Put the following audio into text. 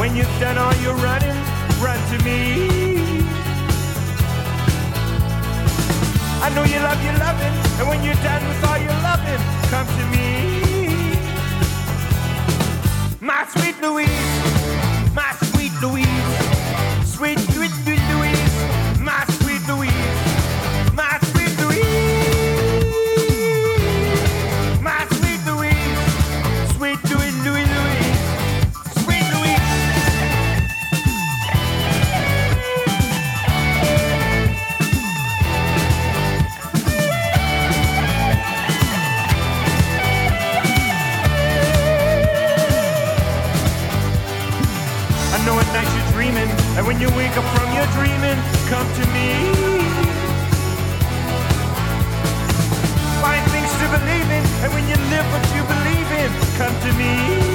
when you've done all your running, run to me. I know you love your loving, and when you're done with all your loving, come to me. My sweet Louise, and when you wake up from your dreaming, come to me. Find things to believe in, and when you live what you believe in, come to me.